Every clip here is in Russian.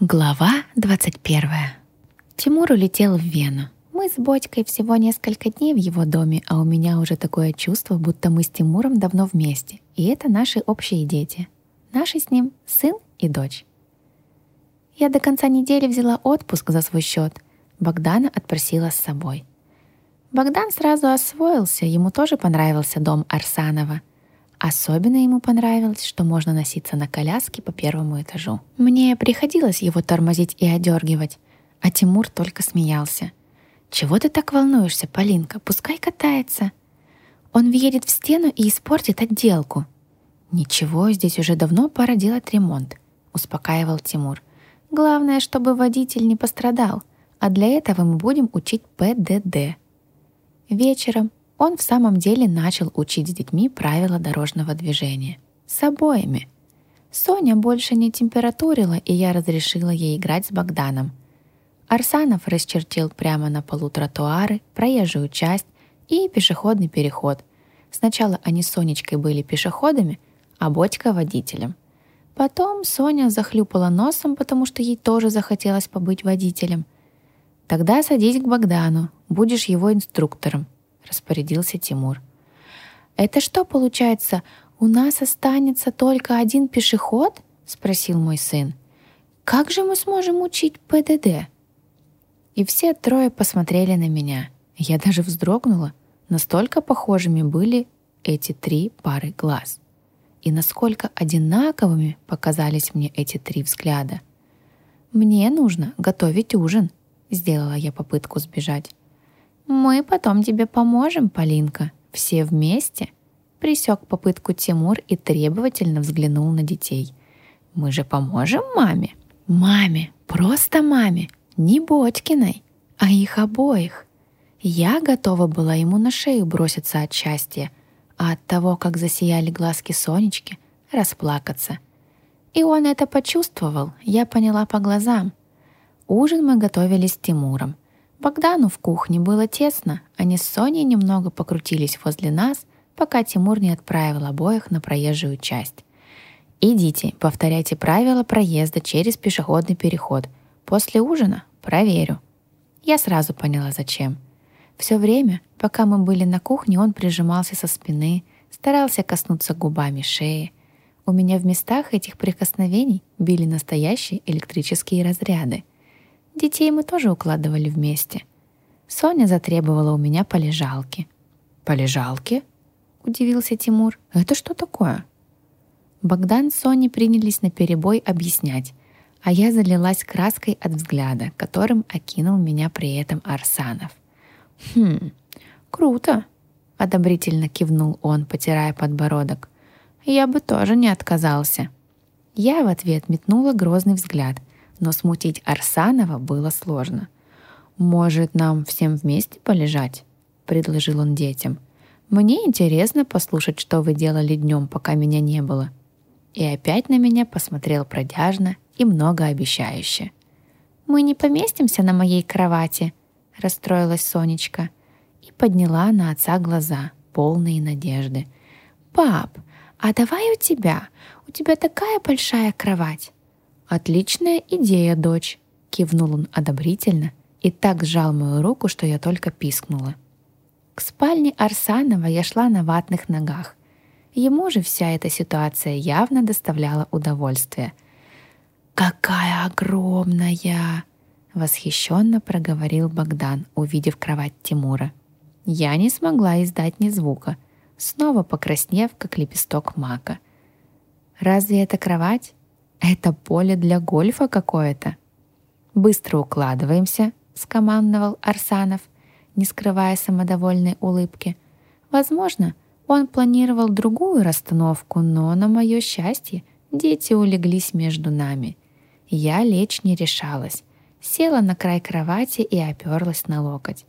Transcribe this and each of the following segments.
Глава 21. Тимур улетел в Вену. Мы с Бодькой всего несколько дней в его доме, а у меня уже такое чувство, будто мы с Тимуром давно вместе. И это наши общие дети. Наши с ним сын и дочь. Я до конца недели взяла отпуск за свой счет. Богдана отпросила с собой. Богдан сразу освоился, ему тоже понравился дом Арсанова. Особенно ему понравилось, что можно носиться на коляске по первому этажу. Мне приходилось его тормозить и одергивать, а Тимур только смеялся. «Чего ты так волнуешься, Полинка? Пускай катается. Он въедет в стену и испортит отделку». «Ничего, здесь уже давно пора делать ремонт», — успокаивал Тимур. «Главное, чтобы водитель не пострадал, а для этого мы будем учить ПДД». Вечером он в самом деле начал учить с детьми правила дорожного движения. С обоими. Соня больше не температурила, и я разрешила ей играть с Богданом. Арсанов расчертил прямо на полу тротуары, проезжую часть и пешеходный переход. Сначала они с Сонечкой были пешеходами, а Бодька — водителем. Потом Соня захлюпала носом, потому что ей тоже захотелось побыть водителем. «Тогда садись к Богдану, будешь его инструктором», распорядился Тимур. «Это что получается, у нас останется только один пешеход?» — спросил мой сын. «Как же мы сможем учить ПДД?» И все трое посмотрели на меня. Я даже вздрогнула. Настолько похожими были эти три пары глаз. И насколько одинаковыми показались мне эти три взгляда. «Мне нужно готовить ужин», — сделала я попытку сбежать. «Мы потом тебе поможем, Полинка, все вместе», присек попытку Тимур и требовательно взглянул на детей. «Мы же поможем маме?» «Маме, просто маме, не Бодькиной, а их обоих». Я готова была ему на шею броситься от счастья, а от того, как засияли глазки Сонечки, расплакаться. И он это почувствовал, я поняла по глазам. Ужин мы готовили с Тимуром — Богдану в кухне было тесно, они с Соней немного покрутились возле нас, пока Тимур не отправил обоих на проезжую часть. «Идите, повторяйте правила проезда через пешеходный переход. После ужина проверю». Я сразу поняла, зачем. Все время, пока мы были на кухне, он прижимался со спины, старался коснуться губами шеи. У меня в местах этих прикосновений били настоящие электрические разряды — Детей мы тоже укладывали вместе. Соня затребовала у меня полежалки. «Полежалки?» — удивился Тимур. «Это что такое?» Богдан с Соней принялись на перебой объяснять, а я залилась краской от взгляда, которым окинул меня при этом Арсанов. «Хм, круто!» — одобрительно кивнул он, потирая подбородок. «Я бы тоже не отказался». Я в ответ метнула грозный взгляд, но смутить Арсанова было сложно. «Может, нам всем вместе полежать?» — предложил он детям. «Мне интересно послушать, что вы делали днем, пока меня не было». И опять на меня посмотрел продяжно и многообещающе. «Мы не поместимся на моей кровати», — расстроилась Сонечка и подняла на отца глаза, полные надежды. «Пап, а давай у тебя? У тебя такая большая кровать». «Отличная идея, дочь!» — кивнул он одобрительно и так сжал мою руку, что я только пискнула. К спальне Арсанова я шла на ватных ногах. Ему же вся эта ситуация явно доставляла удовольствие. «Какая огромная!» — восхищенно проговорил Богдан, увидев кровать Тимура. Я не смогла издать ни звука, снова покраснев, как лепесток мака. «Разве это кровать?» Это поле для гольфа какое-то. Быстро укладываемся, скомандовал Арсанов, не скрывая самодовольной улыбки. Возможно, он планировал другую расстановку, но, на мое счастье, дети улеглись между нами. Я лечь не решалась. Села на край кровати и оперлась на локоть.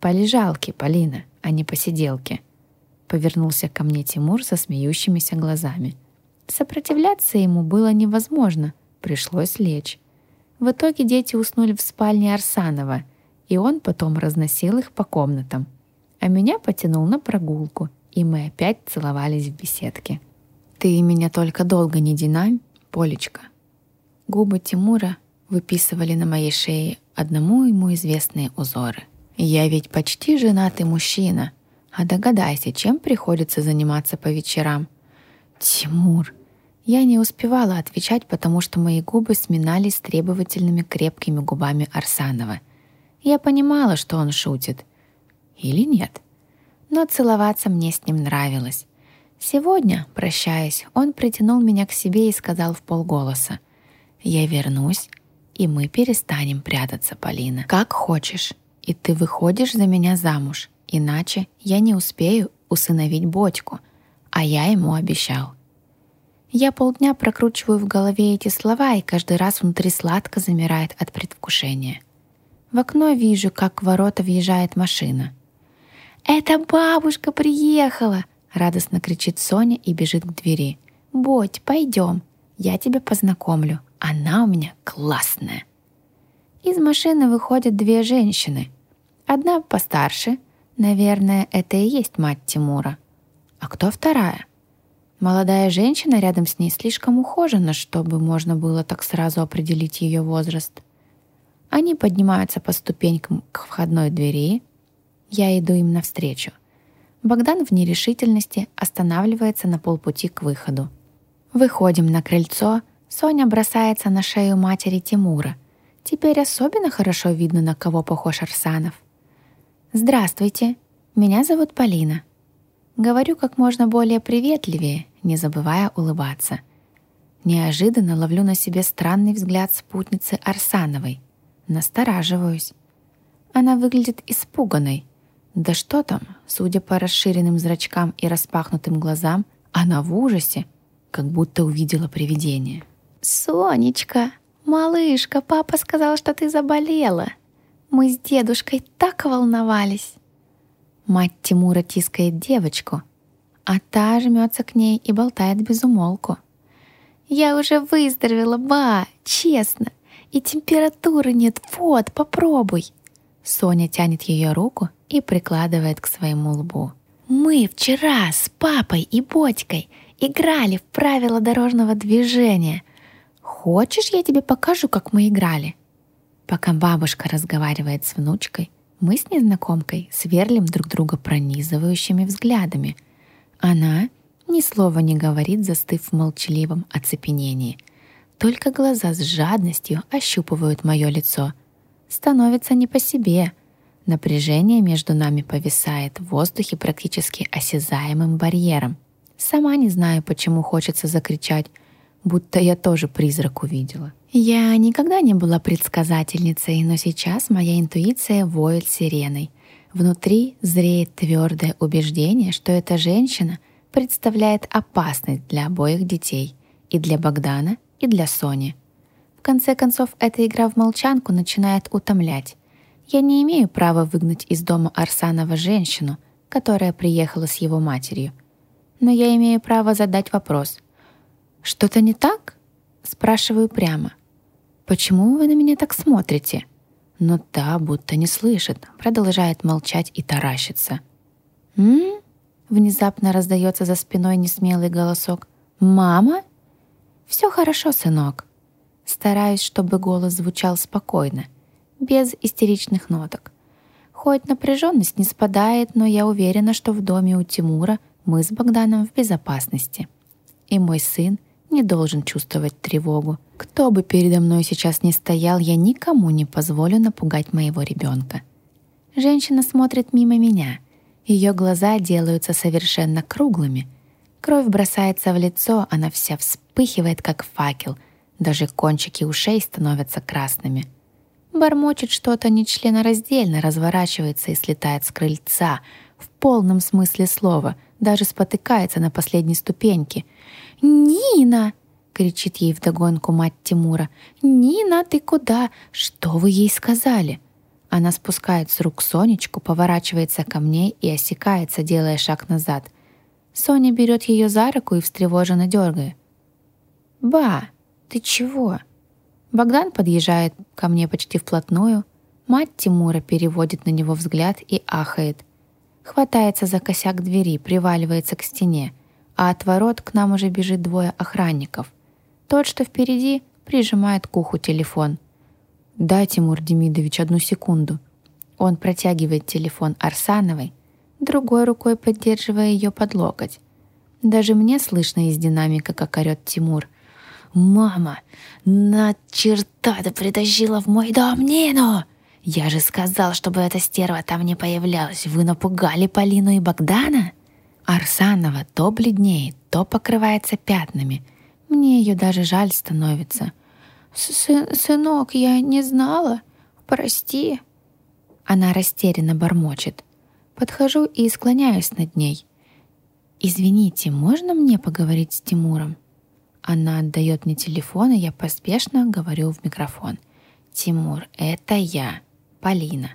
«Полежалки, Полина, а не посиделки», — повернулся ко мне Тимур со смеющимися глазами — Сопротивляться ему было невозможно, пришлось лечь. В итоге дети уснули в спальне Арсанова, и он потом разносил их по комнатам. А меня потянул на прогулку, и мы опять целовались в беседке. «Ты меня только долго не динамь, Полечка», Губы Тимура выписывали на моей шее одному ему известные узоры. Я ведь почти женатый мужчина. А догадайся, чем приходится заниматься по вечерам? Тимур. Я не успевала отвечать, потому что мои губы сминались требовательными крепкими губами Арсанова. Я понимала, что он шутит. Или нет. Но целоваться мне с ним нравилось. Сегодня, прощаясь, он притянул меня к себе и сказал в полголоса. «Я вернусь, и мы перестанем прятаться, Полина. Как хочешь и ты выходишь за меня замуж, иначе я не успею усыновить Бодьку, а я ему обещал. Я полдня прокручиваю в голове эти слова, и каждый раз внутри сладко замирает от предвкушения. В окно вижу, как в ворота въезжает машина. «Это бабушка приехала!» — радостно кричит Соня и бежит к двери. «Бодь, пойдем, я тебя познакомлю. Она у меня классная!» Из машины выходят две женщины — Одна постарше, наверное, это и есть мать Тимура. А кто вторая? Молодая женщина рядом с ней слишком ухожена, чтобы можно было так сразу определить ее возраст. Они поднимаются по ступенькам к входной двери. Я иду им навстречу. Богдан в нерешительности останавливается на полпути к выходу. Выходим на крыльцо, Соня бросается на шею матери Тимура. Теперь особенно хорошо видно, на кого похож Арсанов — «Здравствуйте, меня зовут Полина». Говорю как можно более приветливее, не забывая улыбаться. Неожиданно ловлю на себе странный взгляд спутницы Арсановой. Настораживаюсь. Она выглядит испуганной. Да что там, судя по расширенным зрачкам и распахнутым глазам, она в ужасе, как будто увидела привидение. «Сонечка, малышка, папа сказал, что ты заболела», мы с дедушкой так волновались. Мать Тимура тискает девочку, а та жмется к ней и болтает без умолку. «Я уже выздоровела, ба, честно, и температуры нет, вот, попробуй!» Соня тянет ее руку и прикладывает к своему лбу. «Мы вчера с папой и Бодькой играли в правила дорожного движения. Хочешь, я тебе покажу, как мы играли?» Пока бабушка разговаривает с внучкой, мы с незнакомкой сверлим друг друга пронизывающими взглядами. Она ни слова не говорит, застыв в молчаливом оцепенении. Только глаза с жадностью ощупывают мое лицо. Становится не по себе. Напряжение между нами повисает в воздухе практически осязаемым барьером. Сама не знаю, почему хочется закричать, будто я тоже призрак увидела. Я никогда не была предсказательницей, но сейчас моя интуиция воет сиреной. Внутри зреет твердое убеждение, что эта женщина представляет опасность для обоих детей, и для Богдана, и для Сони. В конце концов, эта игра в молчанку начинает утомлять. Я не имею права выгнать из дома Арсанова женщину, которая приехала с его матерью. Но я имею право задать вопрос. «Что-то не так?» Спрашиваю прямо. «Почему вы на меня так смотрите?» Но та будто не слышит, продолжает молчать и таращиться. «М?» — внезапно раздается за спиной несмелый голосок. «Мама?» «Все хорошо, сынок». Стараюсь, чтобы голос звучал спокойно, без истеричных ноток. Хоть напряженность не спадает, но я уверена, что в доме у Тимура мы с Богданом в безопасности. И мой сын не должен чувствовать тревогу. Кто бы передо мной сейчас ни стоял, я никому не позволю напугать моего ребенка. Женщина смотрит мимо меня. Ее глаза делаются совершенно круглыми. Кровь бросается в лицо, она вся вспыхивает, как факел. Даже кончики ушей становятся красными. Бормочет что-то нечленораздельно, разворачивается и слетает с крыльца. В полном смысле слова. Даже спотыкается на последней ступеньке — «Нина!» — кричит ей вдогонку мать Тимура. «Нина, ты куда? Что вы ей сказали?» Она спускает с рук Сонечку, поворачивается ко мне и осекается, делая шаг назад. Соня берет ее за руку и встревоженно дергает. «Ба, ты чего?» Богдан подъезжает ко мне почти вплотную. Мать Тимура переводит на него взгляд и ахает. Хватается за косяк двери, приваливается к стене а от ворот к нам уже бежит двое охранников. Тот, что впереди, прижимает к уху телефон. «Да, Тимур Демидович, одну секунду». Он протягивает телефон Арсановой, другой рукой поддерживая ее под локоть. Даже мне слышно из динамика, как орет Тимур. «Мама, на черта ты притащила в мой дом Нину!» «Я же сказал, чтобы эта стерва там не появлялась. Вы напугали Полину и Богдана?» Арсанова то бледнеет, то покрывается пятнами. Мне ее даже жаль становится. Сы «Сынок, я не знала. Прости». Она растерянно бормочет. Подхожу и склоняюсь над ней. «Извините, можно мне поговорить с Тимуром?» Она отдает мне телефон, и я поспешно говорю в микрофон. «Тимур, это я, Полина.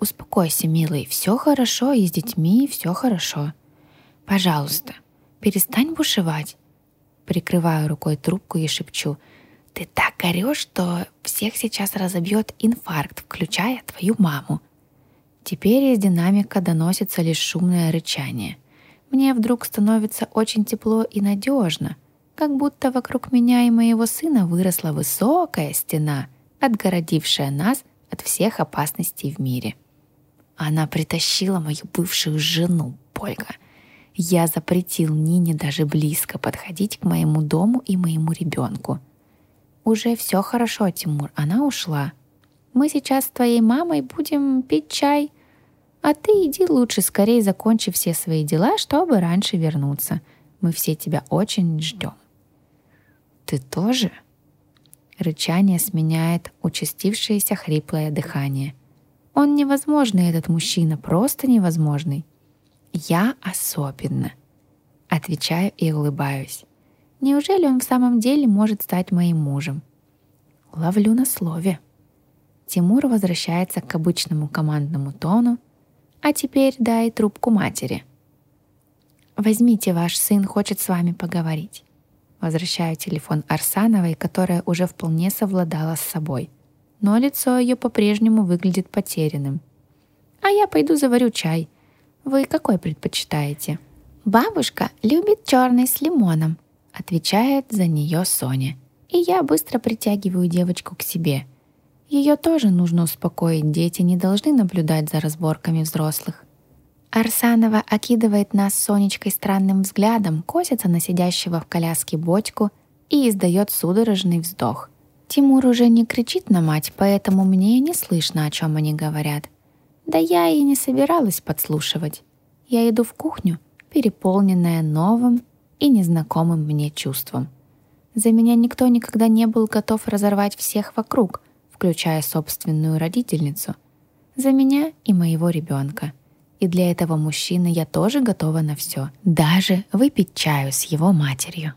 Успокойся, милый, все хорошо, и с детьми все хорошо. Пожалуйста, перестань бушевать». Прикрываю рукой трубку и шепчу. «Ты так орешь, что всех сейчас разобьет инфаркт, включая твою маму». Теперь из динамика доносится лишь шумное рычание — мне вдруг становится очень тепло и надежно, как будто вокруг меня и моего сына выросла высокая стена, отгородившая нас от всех опасностей в мире. Она притащила мою бывшую жену, Польга. Я запретил Нине даже близко подходить к моему дому и моему ребенку. Уже все хорошо, Тимур, она ушла. Мы сейчас с твоей мамой будем пить чай — а ты иди лучше скорее закончи все свои дела, чтобы раньше вернуться. Мы все тебя очень ждем. Ты тоже? Рычание сменяет участившееся хриплое дыхание. Он невозможный, этот мужчина, просто невозможный. Я особенно. Отвечаю и улыбаюсь. Неужели он в самом деле может стать моим мужем? Ловлю на слове. Тимур возвращается к обычному командному тону, а теперь дай трубку матери. Возьмите, ваш сын хочет с вами поговорить. Возвращаю телефон Арсановой, которая уже вполне совладала с собой. Но лицо ее по-прежнему выглядит потерянным. А я пойду заварю чай. Вы какой предпочитаете? Бабушка любит черный с лимоном, отвечает за нее Соня. И я быстро притягиваю девочку к себе – ее тоже нужно успокоить, дети не должны наблюдать за разборками взрослых. Арсанова окидывает нас Сонечкой странным взглядом, косится на сидящего в коляске бочку и издает судорожный вздох. Тимур уже не кричит на мать, поэтому мне не слышно, о чем они говорят. Да я и не собиралась подслушивать. Я иду в кухню, переполненная новым и незнакомым мне чувством. За меня никто никогда не был готов разорвать всех вокруг, включая собственную родительницу, за меня и моего ребенка. И для этого мужчины я тоже готова на все, даже выпить чаю с его матерью.